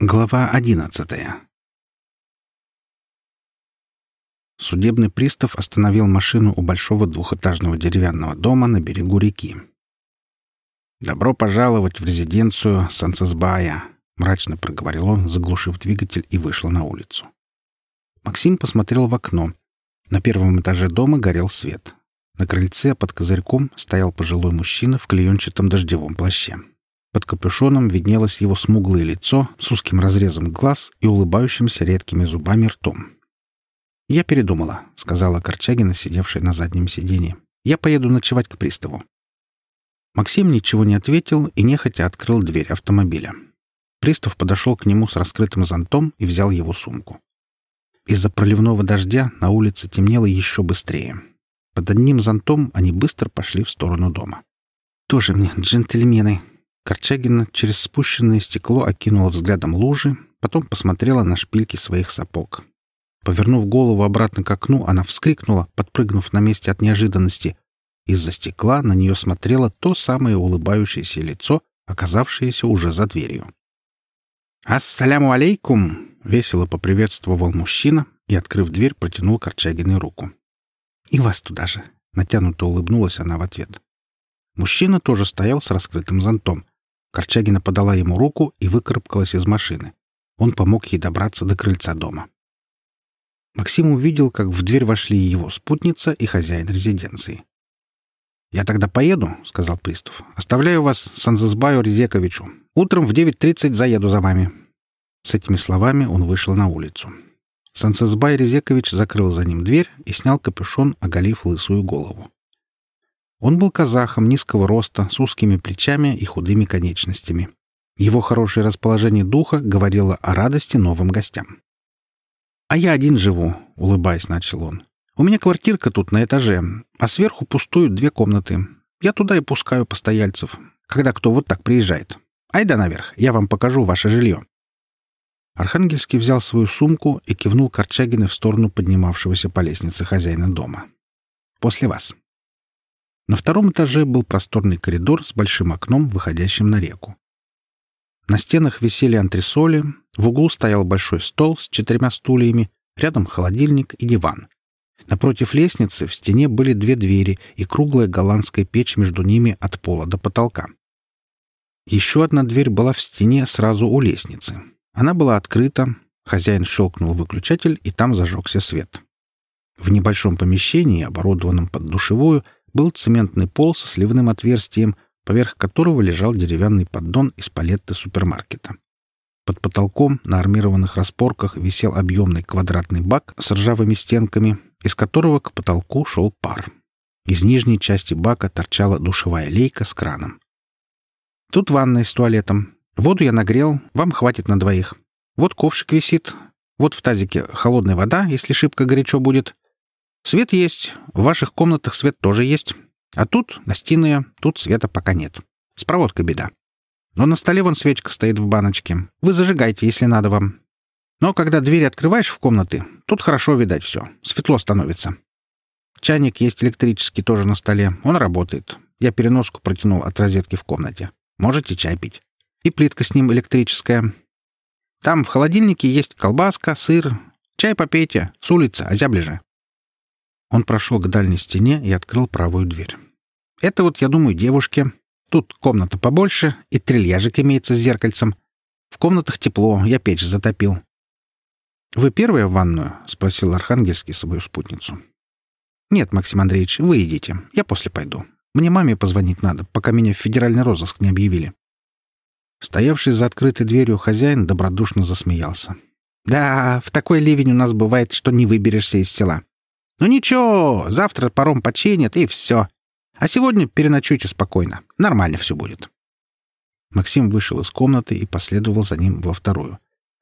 Глава одиннадцатая Судебный пристав остановил машину у большого двухэтажного деревянного дома на берегу реки. «Добро пожаловать в резиденцию Сансесбая», — мрачно проговорил он, заглушив двигатель и вышел на улицу. Максим посмотрел в окно. На первом этаже дома горел свет. На крыльце под козырьком стоял пожилой мужчина в клеенчатом дождевом плаще. Под капюшоном виднелось его смуглое лицо с узким разрезом глаз и улыбающимся редкими зубами ртом. «Я передумала», — сказала Корчагина, сидевшая на заднем сиденье. «Я поеду ночевать к приставу». Максим ничего не ответил и нехотя открыл дверь автомобиля. Пристав подошел к нему с раскрытым зонтом и взял его сумку. Из-за проливного дождя на улице темнело еще быстрее. Под одним зонтом они быстро пошли в сторону дома. «Тоже мне джентльмены», Корчагина через спущенное стекло окинула взглядом лужи, потом посмотрела на шпильки своих сапог. Повернув голову обратно к окну, она вскрикнула, подпрыгнув на месте от неожиданности. Из-за стекла на нее смотрело то самое улыбающееся лицо, оказавшееся уже за дверью. «Ассаляму алейкум!» — весело поприветствовал мужчина и, открыв дверь, протянул Корчагиной руку. «И вас туда же!» — натянуто улыбнулась она в ответ. Мужчина тоже стоял с раскрытым зонтом. Корчагина подала ему руку и выкарабкалась из машины. Он помог ей добраться до крыльца дома. Максим увидел, как в дверь вошли его спутница и хозяин резиденции. «Я тогда поеду», — сказал пристав. «Оставляю вас Санзазбаю Резековичу. Утром в 9.30 заеду за вами». С этими словами он вышел на улицу. Санцезбай Резекович закрыл за ним дверь и снял капюшон, оголив лысую голову. Он был казахом низкого роста, с узкими плечами и худыми конечностями. Его хорошее расположение духа говорило о радости новым гостям. «А я один живу», — улыбаясь, начал он. «У меня квартирка тут на этаже, а сверху пустуют две комнаты. Я туда и пускаю постояльцев, когда кто вот так приезжает. Айда наверх, я вам покажу ваше жилье». Архангельский взял свою сумку и кивнул Корчагина в сторону поднимавшегося по лестнице хозяина дома. «После вас». На втором этаже был просторный коридор с большим окном, выходящим на реку. На стенах висели антресоли, в углу стоял большой стол с четырьмя стульями, рядом холодильник и диван. Напротив лестницы в стене были две двери и круглая голландская печь между ними от пола до потолка. Еще одна дверь была в стене сразу у лестницы. Она была открыта, хозяин щелкнул выключатель, и там зажегся свет. В небольшом помещении, оборудованном под душевую, был цементный пол со сливным отверстием, поверх которого лежал деревянный поддон из палетты супермаркета. Под потолком на армированных распорках висел объемный квадратный бак с ржавыми стенками, из которого к потолку шел пар. Из нижней части бака торчала душевая лейка с краном. «Тут ванная с туалетом. Воду я нагрел, вам хватит на двоих. Вот ковшик висит. Вот в тазике холодная вода, если шибко горячо будет. Свет есть. В ваших комнатах свет тоже есть. А тут гостиная, тут света пока нет. С проводкой беда. Но на столе вон свечка стоит в баночке. Вы зажигайте, если надо вам. Но когда двери открываешь в комнаты, тут хорошо видать все. Светло становится. Чайник есть электрический тоже на столе. Он работает. Я переноску протянул от розетки в комнате. Можете чай пить. И плитка с ним электрическая. Там в холодильнике есть колбаска, сыр. Чай попейте. С улицы, озябли же. Он прошел к дальней стене и открыл правую дверь. «Это вот, я думаю, девушке. Тут комната побольше, и трильяжик имеется с зеркальцем. В комнатах тепло, я печь затопил». «Вы первая в ванную?» — спросил Архангельский свою спутницу. «Нет, Максим Андреевич, вы идите. Я после пойду. Мне маме позвонить надо, пока меня в федеральный розыск не объявили». Стоявший за открытой дверью хозяин добродушно засмеялся. «Да, в такой ливень у нас бывает, что не выберешься из села. «Ну ничего, завтра паром починят, и все. А сегодня переночуйте спокойно. Нормально все будет». Максим вышел из комнаты и последовал за ним во вторую.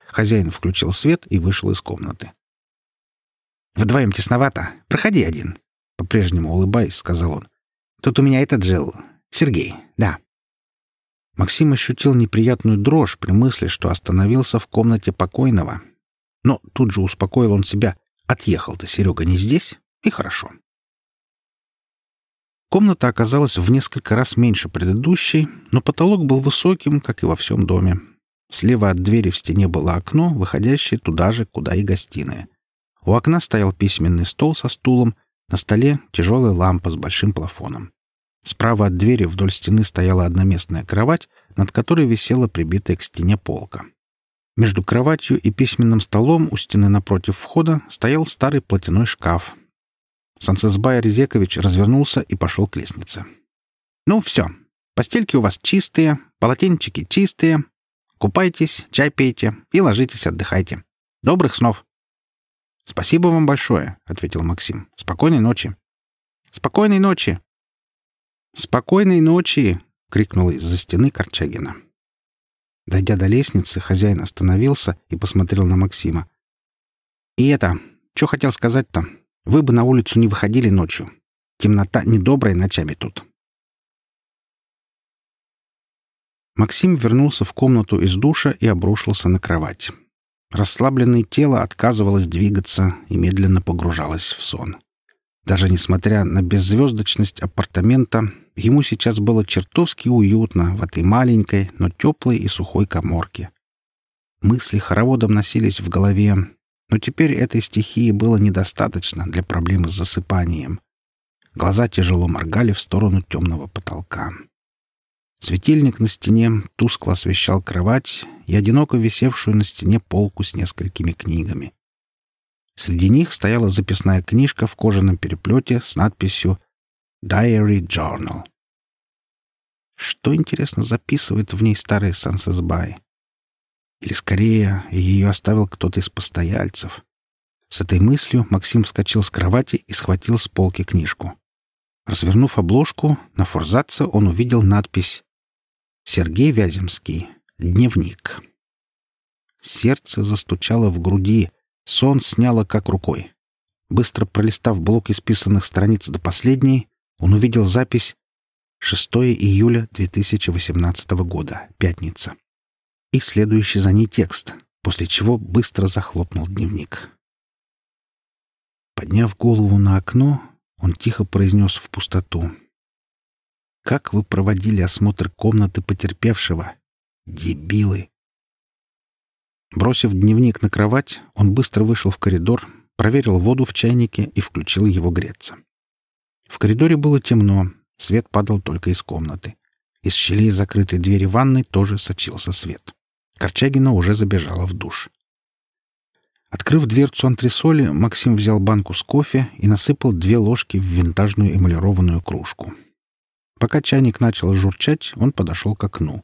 Хозяин включил свет и вышел из комнаты. «Вдвоем тесновато. Проходи один», — по-прежнему улыбаясь, сказал он. «Тут у меня этот жил. Сергей, да». Максим ощутил неприятную дрожь при мысли, что остановился в комнате покойного. Но тут же успокоил он себя. Отъехал-то Серега не здесь, и хорошо. Комната оказалась в несколько раз меньше предыдущей, но потолок был высоким, как и во всем доме. Слева от двери в стене было окно, выходящее туда же, куда и гостиная. У окна стоял письменный стол со стулом, на столе тяжелая лампа с большим плафоном. Справа от двери вдоль стены стояла одноместная кровать, над которой висела прибитая к стене полка. Между кроватью и письменным столом у стены напротив входа стоял старый платяной шкаф. Сансесбай Резекович развернулся и пошел к лестнице. «Ну, все. Постельки у вас чистые, полотенчики чистые. Купайтесь, чай пейте и ложитесь, отдыхайте. Добрых снов!» «Спасибо вам большое», — ответил Максим. «Спокойной ночи». «Спокойной ночи», «Спокойной ночи!» — крикнула из-за стены Корчагина. Дойдя до лестницы, хозяин остановился и посмотрел на Максима. «И это, что хотел сказать-то? Вы бы на улицу не выходили ночью. Темнота недобрая ночами тут». Максим вернулся в комнату из душа и обрушился на кровать. Расслабленное тело отказывалось двигаться и медленно погружалось в сон. Даже несмотря на беззвездочность апартамента, ему сейчас было чертовски уютно в этой маленькой, но теплой и сухой коморке. Мысли хороводом носились в голове, но теперь этой стихии было недостаточно для проблемы с засыпанием. Глаза тяжело моргали в сторону темного потолка. Светильник на стене тускло освещал кровать и одиноко висевшую на стене полку с несколькими книгами. Среди них стояла записная книжка в кожаном переплете с надписью «Diary Journal». Что, интересно, записывает в ней старый Сансесбай? Или, скорее, ее оставил кто-то из постояльцев? С этой мыслью Максим вскочил с кровати и схватил с полки книжку. Развернув обложку, на форзаце он увидел надпись «Сергей Вяземский. Дневник». Сердце застучало в груди, Сон сняло как рукой. Быстро пролистав блок исписанных страниц до последней, он увидел запись 6 июля 2018 года, пятница. И следующий за ней текст, после чего быстро захлопнул дневник. Подняв голову на окно, он тихо произнес в пустоту. «Как вы проводили осмотр комнаты потерпевшего? Дебилы!» Бросив дневник на кровать, он быстро вышел в коридор, проверил воду в чайнике и включил его греться. В коридоре было темно, свет падал только из комнаты. Из щелей закрытой двери ванной тоже сочился свет. Корчагина уже забежала в душ. Открыв дверцу антресоли, Максим взял банку с кофе и насыпал две ложки в винтажную эмалированную кружку. Пока чайник начал журчать, он подошел к окну.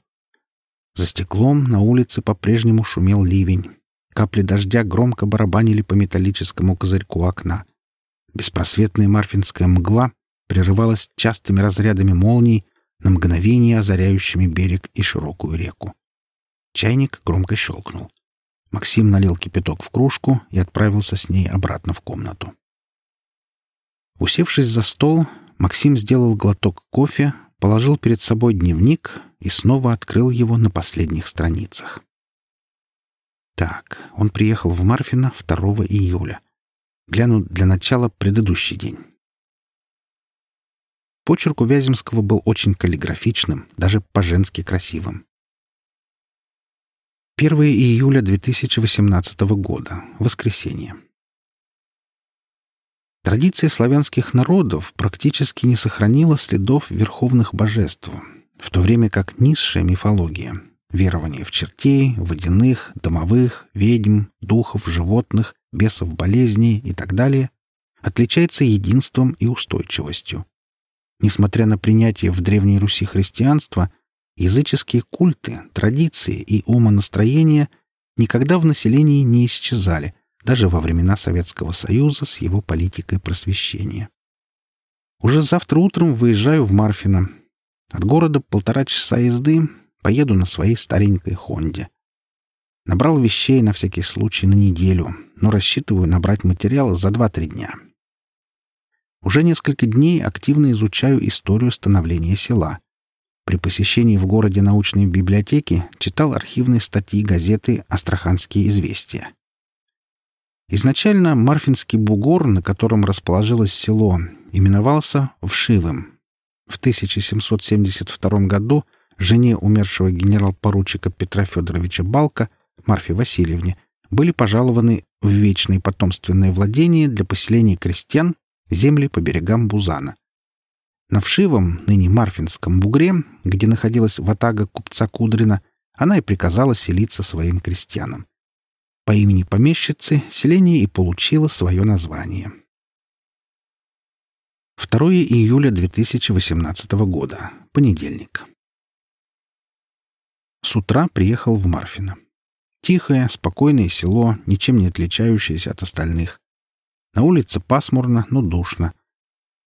За стеклом на улице по-прежнему шумел ливень. Капли дождя громко барабанили по металлическому козырьку окна. Беспросветная марфинская мгла прерывалась частыми разрядами молний, на мгновение озаряющими берег и широкую реку. Чайник громко щелкнул. Максим налил кипяток в кружку и отправился с ней обратно в комнату. Усевшись за стол, Максим сделал глоток кофе, положил перед собой дневник и снова открыл его на последних страницах. Так, он приехал в Марфино 2 июля. Гляну для начала предыдущий день. Почерк у Вяземского был очень каллиграфичным, даже по-женски красивым. 1 июля 2018 года. Воскресенье. Традиция славянских народов практически не сохранила следов верховных божеств, в то время как низшая мифология — верование в чертей, водяных, домовых, ведьм, духов, животных, бесов болезней и так далее — отличается единством и устойчивостью. Несмотря на принятие в Древней Руси христианства, языческие культы, традиции и умонастроения никогда в населении не исчезали — даже во времена Советского Союза с его политикой просвещения. Уже завтра утром выезжаю в Марфино. От города полтора часа езды, поеду на своей старенькой «Хонде». Набрал вещей на всякий случай на неделю, но рассчитываю набрать материала за 2-3 дня. Уже несколько дней активно изучаю историю становления села. При посещении в городе научной библиотеки читал архивные статьи газеты «Астраханские известия». Изначально Марфинский бугор, на котором расположилось село, именовался Вшивым. В 1772 году жене умершего генерал-поручика Петра Федоровича Балка, Марфе Васильевне, были пожалованы в вечное потомственное владение для поселения крестьян земли по берегам Бузана. На вшивом, ныне Марфинском бугре, где находилась ватага купца Кудрина, она и приказала селиться своим крестьянам. По имени помещицы селение и получило свое название. 2 июля 2018 года. Понедельник. С утра приехал в Марфино. Тихое, спокойное село, ничем не отличающееся от остальных. На улице пасмурно, но душно.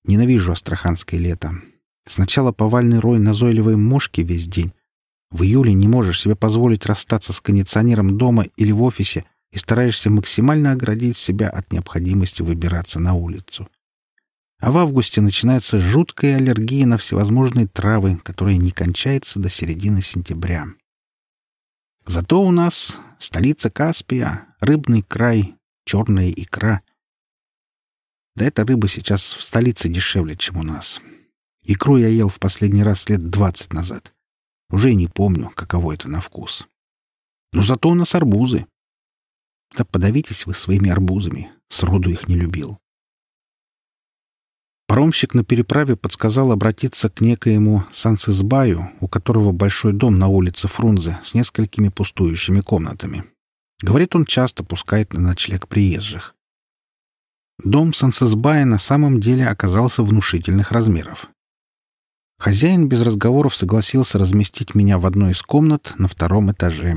Ненавижу астраханское лето. Сначала повальный рой назойливой мошки весь день. В июле не можешь себе позволить расстаться с кондиционером дома или в офисе и стараешься максимально оградить себя от необходимости выбираться на улицу. А в августе начинается жуткая аллергия на всевозможные травы, которая не кончается до середины сентября. Зато у нас столица Каспия, рыбный край, черная икра. Да эта рыба сейчас в столице дешевле, чем у нас. Икру я ел в последний раз лет двадцать назад. Уже не помню, каково это на вкус. Но зато у нас арбузы. Да подавитесь вы своими арбузами. Сроду их не любил. Паромщик на переправе подсказал обратиться к некоему Сансызбаю, у которого большой дом на улице Фрунзе с несколькими пустующими комнатами. Говорит, он часто пускает на ночлег приезжих. Дом Сансызбая на самом деле оказался внушительных размеров. Хозяин без разговоров согласился разместить меня в одной из комнат на втором этаже.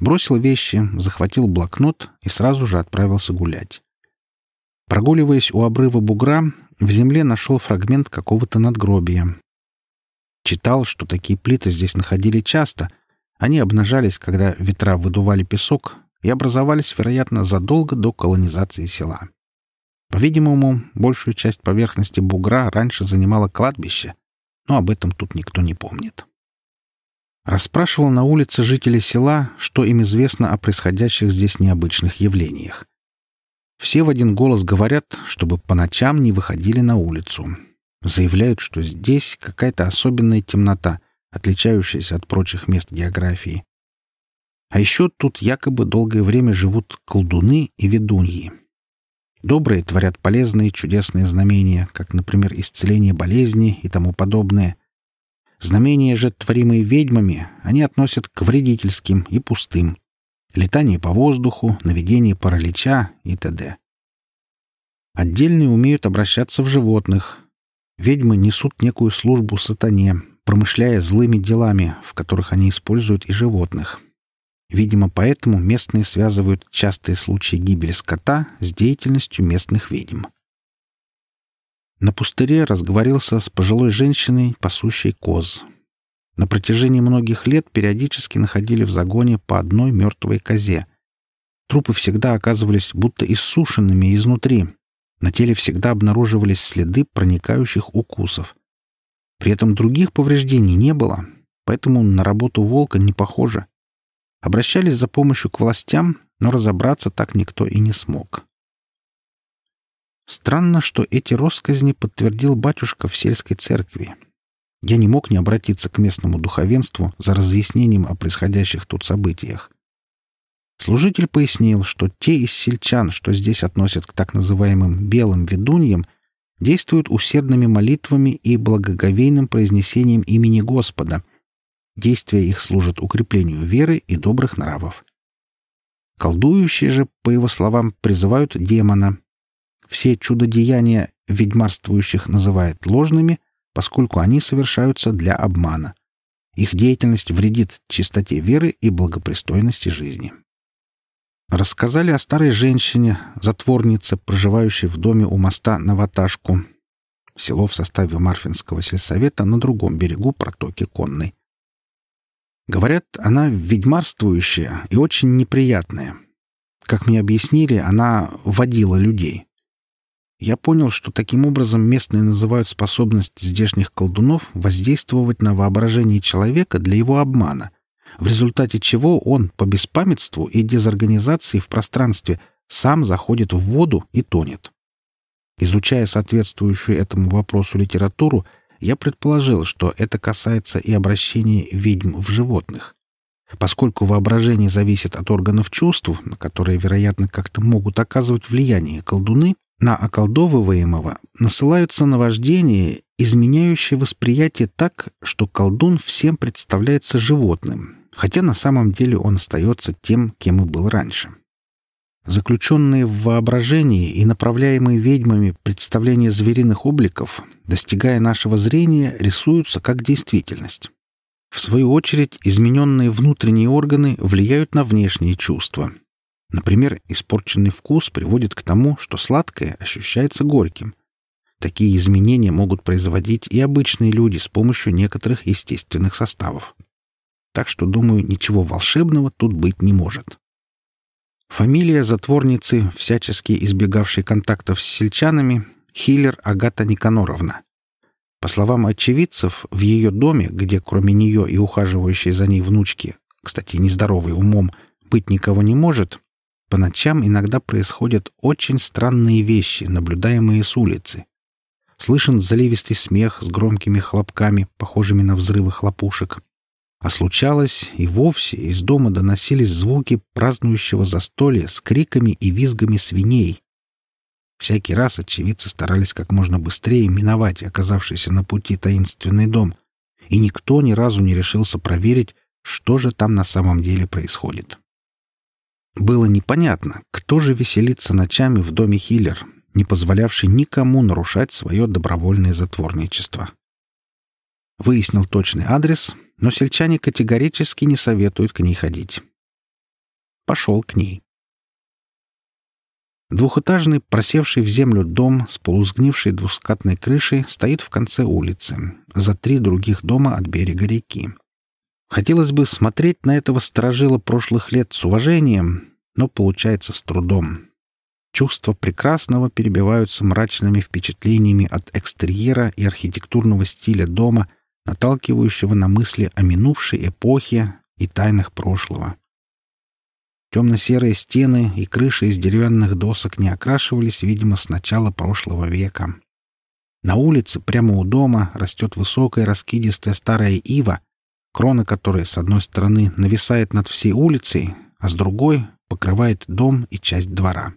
Бросил вещи, захватил блокнот и сразу же отправился гулять. Прогуливаясь у обрыва бугра, в земле нашел фрагмент какого-то надгробия. Читал, что такие плиты здесь находили часто. Они обнажались, когда ветра выдували песок, и образовались, вероятно, задолго до колонизации села. По-видимому, большую часть поверхности бугра раньше занимало кладбище, но об этом тут никто не помнит. Расспрашивал на улице жителей села, что им известно о происходящих здесь необычных явлениях. Все в один голос говорят, чтобы по ночам не выходили на улицу. Заявляют, что здесь какая-то особенная темнота, отличающаяся от прочих мест географии. А еще тут якобы долгое время живут колдуны и ведуньи. Добрые творят полезные чудесные знамения, как, например, исцеление болезни и тому подобное. Знамения же, творимые ведьмами, они относят к вредительским и пустым летание по воздуху, наведение паралича и т.д. Отдельные умеют обращаться в животных. Ведьмы несут некую службу сатане, промышляя злыми делами, в которых они используют и животных. Видимо, поэтому местные связывают частые случаи гибели скота с деятельностью местных ведьм. На пустыре разговорился с пожилой женщиной, пасущей коз. На протяжении многих лет периодически находили в загоне по одной мертвой козе. Трупы всегда оказывались будто иссушенными изнутри. На теле всегда обнаруживались следы проникающих укусов. При этом других повреждений не было, поэтому на работу волка не похоже. Обращались за помощью к властям, но разобраться так никто и не смог. Странно, что эти росказни подтвердил батюшка в сельской церкви. Я не мог не обратиться к местному духовенству за разъяснением о происходящих тут событиях. Служитель пояснил, что те из сельчан, что здесь относят к так называемым «белым ведуньям», действуют усердными молитвами и благоговейным произнесением имени Господа. Действия их служат укреплению веры и добрых нравов. Колдующие же, по его словам, призывают демона. Все чудодеяния ведьмарствующих называют ложными — поскольку они совершаются для обмана. Их деятельность вредит чистоте веры и благопристойности жизни. Рассказали о старой женщине, затворнице, проживающей в доме у моста на Ваташку. Село в составе Марфинского сельсовета на другом берегу протоки Конной. Говорят, она ведьмарствующая и очень неприятная. Как мне объяснили, она водила людей я понял, что таким образом местные называют способность здешних колдунов воздействовать на воображение человека для его обмана, в результате чего он по беспамятству и дезорганизации в пространстве сам заходит в воду и тонет. Изучая соответствующую этому вопросу литературу, я предположил, что это касается и обращения ведьм в животных. Поскольку воображение зависит от органов чувств, на которые, вероятно, как-то могут оказывать влияние колдуны, на околдовываемого насылаются наваждения, изменяющие восприятие так, что колдун всем представляется животным, хотя на самом деле он остается тем, кем и был раньше. Заключенные в воображении и направляемые ведьмами представления звериных обликов, достигая нашего зрения, рисуются как действительность. В свою очередь, измененные внутренние органы влияют на внешние чувства. Например, испорченный вкус приводит к тому, что сладкое ощущается горьким. Такие изменения могут производить и обычные люди с помощью некоторых естественных составов. Так что, думаю, ничего волшебного тут быть не может. Фамилия затворницы, всячески избегавшей контактов с сельчанами, Хиллер Агата Никаноровна. По словам очевидцев, в ее доме, где кроме нее и ухаживающей за ней внучки, кстати, нездоровый умом, быть никого не может, по ночам иногда происходят очень странные вещи, наблюдаемые с улицы. Слышен заливистый смех с громкими хлопками, похожими на взрывы хлопушек. А случалось, и вовсе из дома доносились звуки празднующего застолья с криками и визгами свиней, Всякий раз очевидцы старались как можно быстрее миновать оказавшийся на пути таинственный дом, и никто ни разу не решился проверить, что же там на самом деле происходит. Было непонятно, кто же веселится ночами в доме Хиллер, не позволявший никому нарушать свое добровольное затворничество. Выяснил точный адрес, но сельчане категорически не советуют к ней ходить. Пошел к ней. Двухэтажный, просевший в землю дом с полузгнившей двускатной крышей стоит в конце улицы, за три других дома от берега реки. Хотелось бы смотреть на этого сторожила прошлых лет с уважением, но получается с трудом. Чувства прекрасного перебиваются мрачными впечатлениями от экстерьера и архитектурного стиля дома, наталкивающего на мысли о минувшей эпохе и тайнах прошлого. Темно-серые стены и крыши из деревянных досок не окрашивались, видимо, с начала прошлого века. На улице, прямо у дома, растет высокая раскидистая старая ива, крона которой с одной стороны нависает над всей улицей, а с другой покрывает дом и часть двора.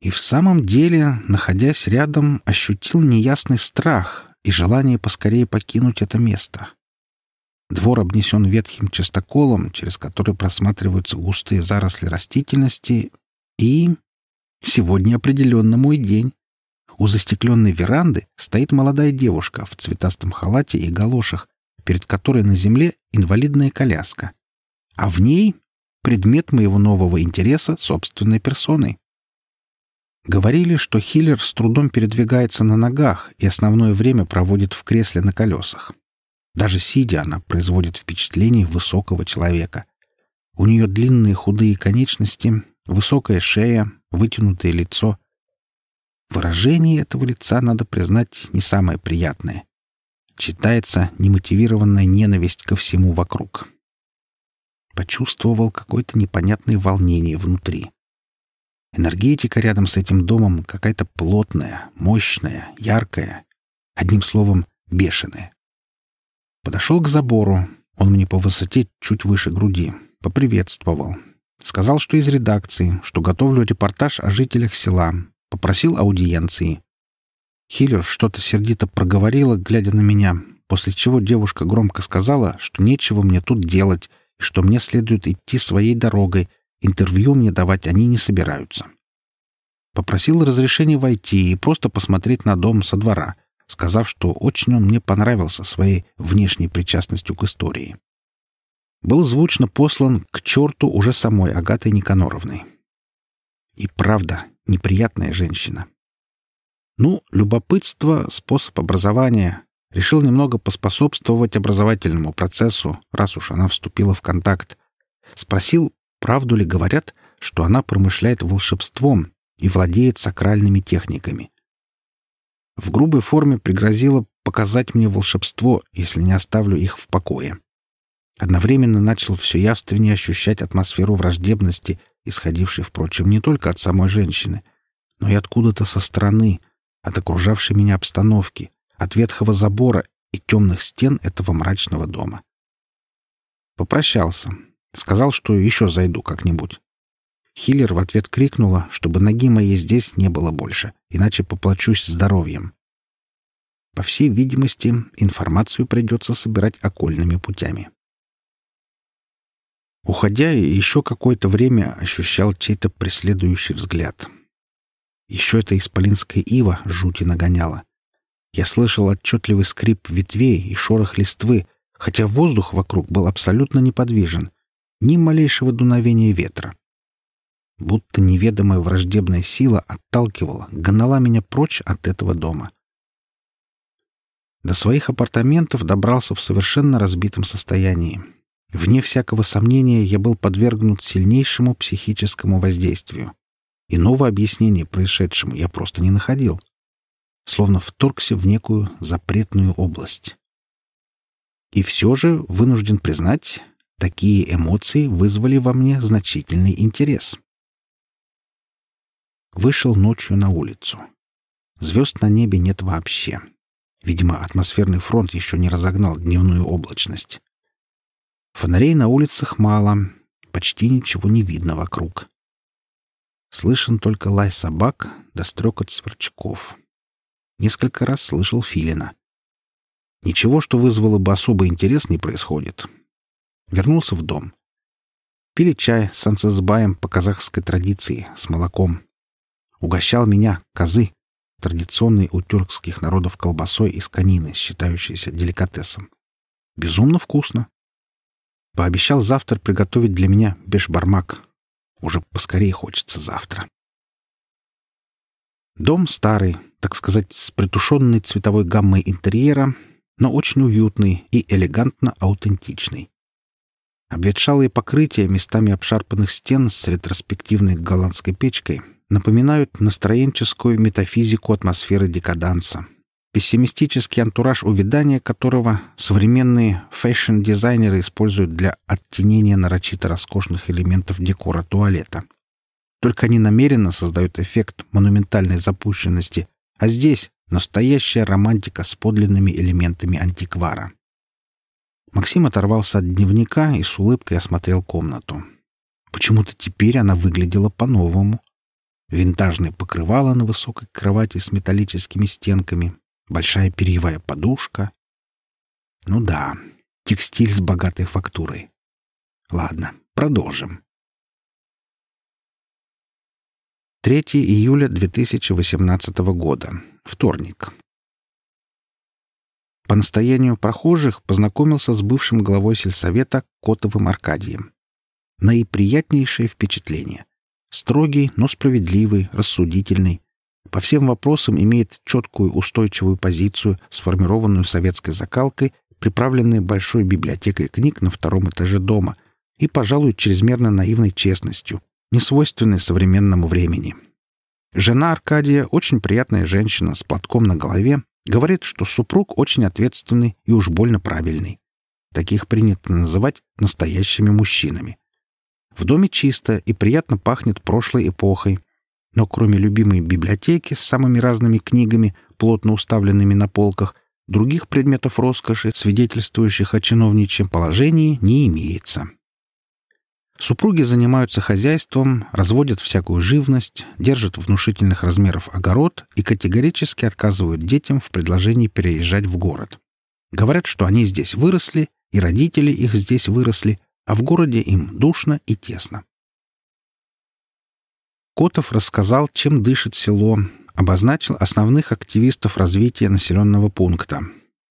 И в самом деле, находясь рядом, ощутил неясный страх и желание поскорее покинуть это место. Двор обнесен ветхим частоколом, через который просматриваются густые заросли растительности, и... Сегодня определенно мой день. У застекленной веранды стоит молодая девушка в цветастом халате и галошах, перед которой на земле инвалидная коляска. А в ней предмет моего нового интереса собственной персоной. Говорили, что Хиллер с трудом передвигается на ногах и основное время проводит в кресле на колесах. Даже сидя, она производит впечатление высокого человека. У нее длинные худые конечности, высокая шея, вытянутое лицо. Выражение этого лица, надо признать, не самое приятное. Читается немотивированная ненависть ко всему вокруг. Почувствовал какое-то непонятное волнение внутри. Энергетика рядом с этим домом какая-то плотная, мощная, яркая. Одним словом, бешеная. Подошел к забору. Он мне по высоте чуть выше груди. Поприветствовал. Сказал, что из редакции, что готовлю репортаж о жителях села. Попросил аудиенции. Хиллер что-то сердито проговорила, глядя на меня, после чего девушка громко сказала, что нечего мне тут делать и что мне следует идти своей дорогой, интервью мне давать они не собираются. Попросил разрешения войти и просто посмотреть на дом со двора — сказав, что очень он мне понравился своей внешней причастностью к истории. Был звучно послан к черту уже самой Агатой Никаноровной. И правда, неприятная женщина. Ну, любопытство — способ образования. Решил немного поспособствовать образовательному процессу, раз уж она вступила в контакт. Спросил, правду ли говорят, что она промышляет волшебством и владеет сакральными техниками в грубой форме пригрозила показать мне волшебство, если не оставлю их в покое. Одновременно начал все явственнее ощущать атмосферу враждебности, исходившей, впрочем, не только от самой женщины, но и откуда-то со стороны, от окружавшей меня обстановки, от ветхого забора и темных стен этого мрачного дома. Попрощался. Сказал, что еще зайду как-нибудь. Хиллер в ответ крикнула, чтобы ноги моей здесь не было больше, иначе поплачусь здоровьем. По всей видимости, информацию придется собирать окольными путями. Уходя, еще какое-то время ощущал чей-то преследующий взгляд. Еще эта исполинская ива жути нагоняла. Я слышал отчетливый скрип ветвей и шорох листвы, хотя воздух вокруг был абсолютно неподвижен, ни малейшего дуновения ветра. Будто неведомая враждебная сила отталкивала, гнала меня прочь от этого дома. До своих апартаментов добрался в совершенно разбитом состоянии. Вне всякого сомнения я был подвергнут сильнейшему психическому воздействию. Иного объяснения происшедшему я просто не находил. Словно вторгся в некую запретную область. И все же, вынужден признать, такие эмоции вызвали во мне значительный интерес. Вышел ночью на улицу. Звезд на небе нет вообще. Видимо, атмосферный фронт еще не разогнал дневную облачность. Фонарей на улицах мало, почти ничего не видно вокруг. Слышен только лай собак да стрекот сверчков. Несколько раз слышал филина. Ничего, что вызвало бы особый интерес, не происходит. Вернулся в дом. Пили чай с анцезбаем по казахской традиции, с молоком. Угощал меня, козы, традиционной у тюркских народов колбасой из конины, считающейся деликатесом. Безумно вкусно. Пообещал завтра приготовить для меня бешбармак. Уже поскорее хочется завтра. Дом старый, так сказать, с притушенной цветовой гаммой интерьера, но очень уютный и элегантно аутентичный. Обветшалые покрытия местами обшарпанных стен с ретроспективной голландской печкой напоминают настроенческую метафизику атмосферы декаданса, пессимистический антураж увядания которого современные фэшн-дизайнеры используют для оттенения нарочито роскошных элементов декора туалета. Только они намеренно создают эффект монументальной запущенности, а здесь настоящая романтика с подлинными элементами антиквара. Максим оторвался от дневника и с улыбкой осмотрел комнату. Почему-то теперь она выглядела по-новому винтажное покрывало на высокой кровати с металлическими стенками, большая перьевая подушка. Ну да, текстиль с богатой фактурой. Ладно, продолжим. 3 июля 2018 года. Вторник. По настоянию прохожих познакомился с бывшим главой сельсовета Котовым Аркадием. Наиприятнейшее впечатление. Строгий, но справедливый, рассудительный. По всем вопросам имеет четкую устойчивую позицию, сформированную советской закалкой, приправленной большой библиотекой книг на втором этаже дома и, пожалуй, чрезмерно наивной честностью, несвойственной современному времени. Жена Аркадия, очень приятная женщина с платком на голове, говорит, что супруг очень ответственный и уж больно правильный. Таких принято называть настоящими мужчинами. В доме чисто и приятно пахнет прошлой эпохой. Но кроме любимой библиотеки с самыми разными книгами, плотно уставленными на полках, других предметов роскоши, свидетельствующих о чиновничьем положении, не имеется. Супруги занимаются хозяйством, разводят всякую живность, держат внушительных размеров огород и категорически отказывают детям в предложении переезжать в город. Говорят, что они здесь выросли, и родители их здесь выросли, а в городе им душно и тесно. Котов рассказал, чем дышит село, обозначил основных активистов развития населенного пункта,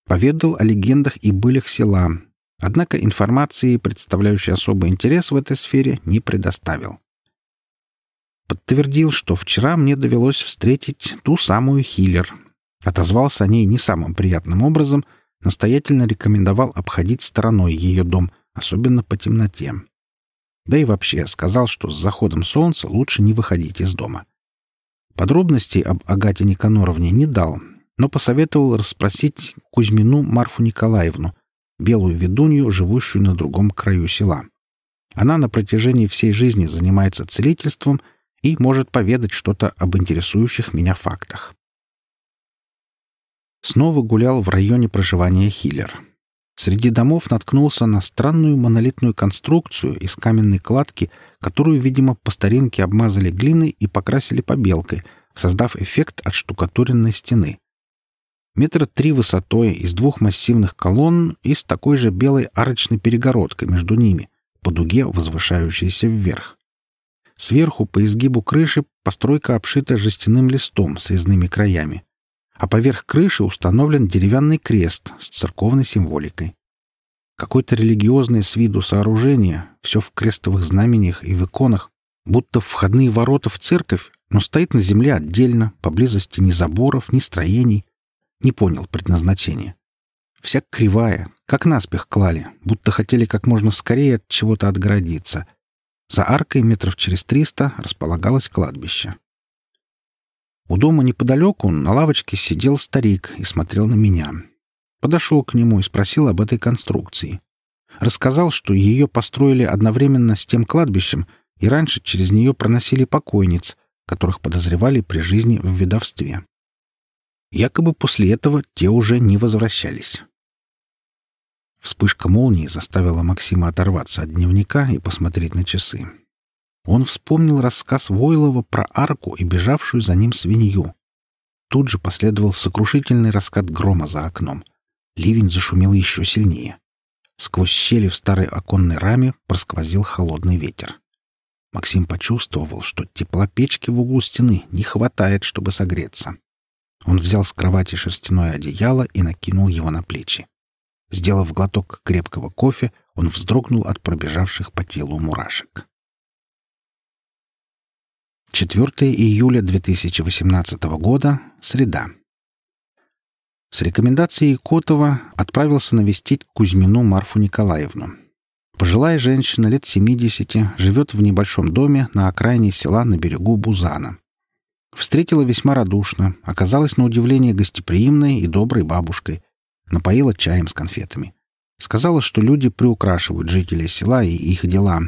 поведал о легендах и былях села, однако информации, представляющей особый интерес в этой сфере, не предоставил. Подтвердил, что вчера мне довелось встретить ту самую Хиллер. Отозвался о ней не самым приятным образом, настоятельно рекомендовал обходить стороной ее дом, особенно по темноте. Да и вообще сказал, что с заходом солнца лучше не выходить из дома. Подробностей об Агате Никаноровне не дал, но посоветовал расспросить Кузьмину Марфу Николаевну, белую ведунью, живущую на другом краю села. Она на протяжении всей жизни занимается целительством и может поведать что-то об интересующих меня фактах. снова гулял в районе проживания Хиллер. Среди домов наткнулся на странную монолитную конструкцию из каменной кладки, которую, видимо, по старинке обмазали глиной и покрасили побелкой, создав эффект отштукатуренной стены. Метра три высотой из двух массивных колонн и с такой же белой арочной перегородкой между ними, по дуге возвышающейся вверх. Сверху по изгибу крыши постройка обшита жестяным листом с резными краями а поверх крыши установлен деревянный крест с церковной символикой. Какое-то религиозное с виду сооружение, все в крестовых знамениях и в иконах, будто входные ворота в церковь, но стоит на земле отдельно, поблизости ни заборов, ни строений. Не понял предназначения. Вся кривая, как наспех клали, будто хотели как можно скорее от чего-то отгородиться. За аркой метров через триста располагалось кладбище. У дома неподалеку на лавочке сидел старик и смотрел на меня. Подошел к нему и спросил об этой конструкции. Рассказал, что ее построили одновременно с тем кладбищем, и раньше через нее проносили покойниц, которых подозревали при жизни в ведовстве. Якобы после этого те уже не возвращались. Вспышка молнии заставила Максима оторваться от дневника и посмотреть на часы. Он вспомнил рассказ Войлова про арку и бежавшую за ним свинью. Тут же последовал сокрушительный раскат грома за окном. Ливень зашумел еще сильнее. Сквозь щели в старой оконной раме просквозил холодный ветер. Максим почувствовал, что тепла печки в углу стены не хватает, чтобы согреться. Он взял с кровати шерстяное одеяло и накинул его на плечи. Сделав глоток крепкого кофе, он вздрогнул от пробежавших по телу мурашек. 4 июля 2018 года, среда. С рекомендацией Котова отправился навестить Кузьмину Марфу Николаевну. Пожилая женщина лет 70 живет в небольшом доме на окраине села на берегу Бузана. Встретила весьма радушно, оказалась на удивление гостеприимной и доброй бабушкой, напоила чаем с конфетами. Сказала, что люди приукрашивают жителей села и их дела,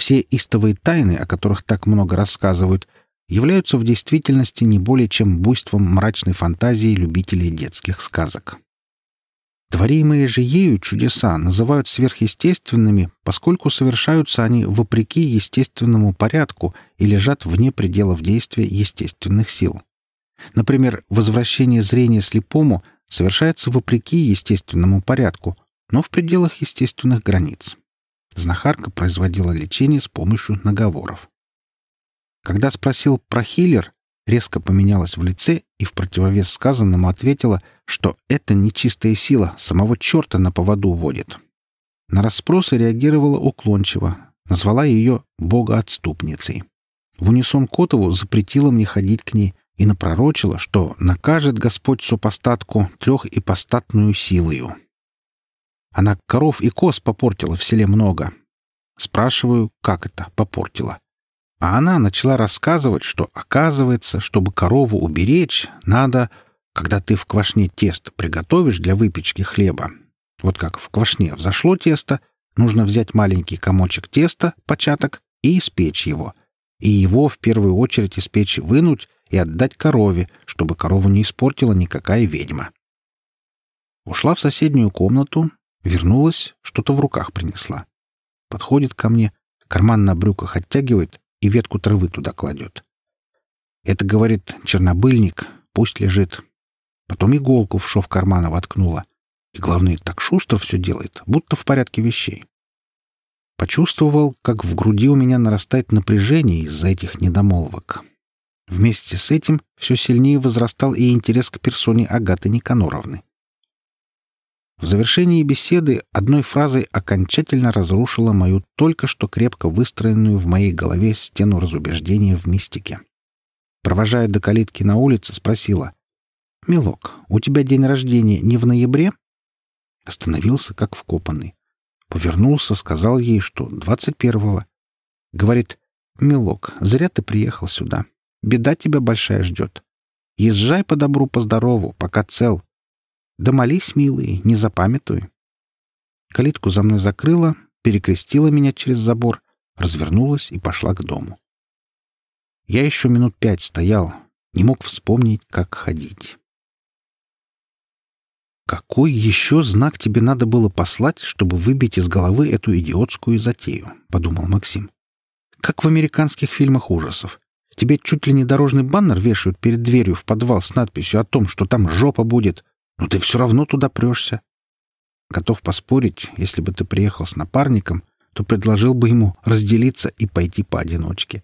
все истовые тайны, о которых так много рассказывают, являются в действительности не более чем буйством мрачной фантазии любителей детских сказок. Творимые же ею чудеса называют сверхъестественными, поскольку совершаются они вопреки естественному порядку и лежат вне пределов действия естественных сил. Например, возвращение зрения слепому совершается вопреки естественному порядку, но в пределах естественных границ. Знахарка производила лечение с помощью наговоров. Когда спросил про хиллер, резко поменялась в лице и в противовес сказанному ответила, что это нечистая сила, самого черта на поводу водит. На расспросы реагировала уклончиво, назвала ее богоотступницей. В унисон Котову запретила мне ходить к ней и напророчила, что накажет Господь супостатку трехипостатную силою. Она коров и коз попортила в селе много. Спрашиваю, как это попортила. А она начала рассказывать, что, оказывается, чтобы корову уберечь, надо, когда ты в квашне тесто приготовишь для выпечки хлеба. Вот как в квашне взошло тесто, нужно взять маленький комочек теста, початок, и испечь его. И его в первую очередь из печи вынуть и отдать корове, чтобы корову не испортила никакая ведьма. Ушла в соседнюю комнату, Вернулась, что-то в руках принесла. Подходит ко мне, карман на брюках оттягивает и ветку травы туда кладет. Это, говорит, чернобыльник, пусть лежит. Потом иголку в шов кармана воткнула. И, главное, так шустро все делает, будто в порядке вещей. Почувствовал, как в груди у меня нарастает напряжение из-за этих недомолвок. Вместе с этим все сильнее возрастал и интерес к персоне Агаты Никаноровны. В завершении беседы одной фразой окончательно разрушила мою только что крепко выстроенную в моей голове стену разубеждения в мистике. Провожая до калитки на улице, спросила. «Милок, у тебя день рождения не в ноябре?» Остановился, как вкопанный. Повернулся, сказал ей, что двадцать первого. Говорит, «Милок, зря ты приехал сюда. Беда тебя большая ждет. Езжай по добру, по здорову, пока цел. Да молись, милый, не запамятуй. Калитку за мной закрыла, перекрестила меня через забор, развернулась и пошла к дому. Я еще минут пять стоял, не мог вспомнить, как ходить. Какой еще знак тебе надо было послать, чтобы выбить из головы эту идиотскую затею? подумал Максим. Как в американских фильмах ужасов. Тебе чуть ли не дорожный баннер вешают перед дверью в подвал с надписью о том, что там жопа будет, но ты все равно туда прешься. Готов поспорить, если бы ты приехал с напарником, то предложил бы ему разделиться и пойти поодиночке.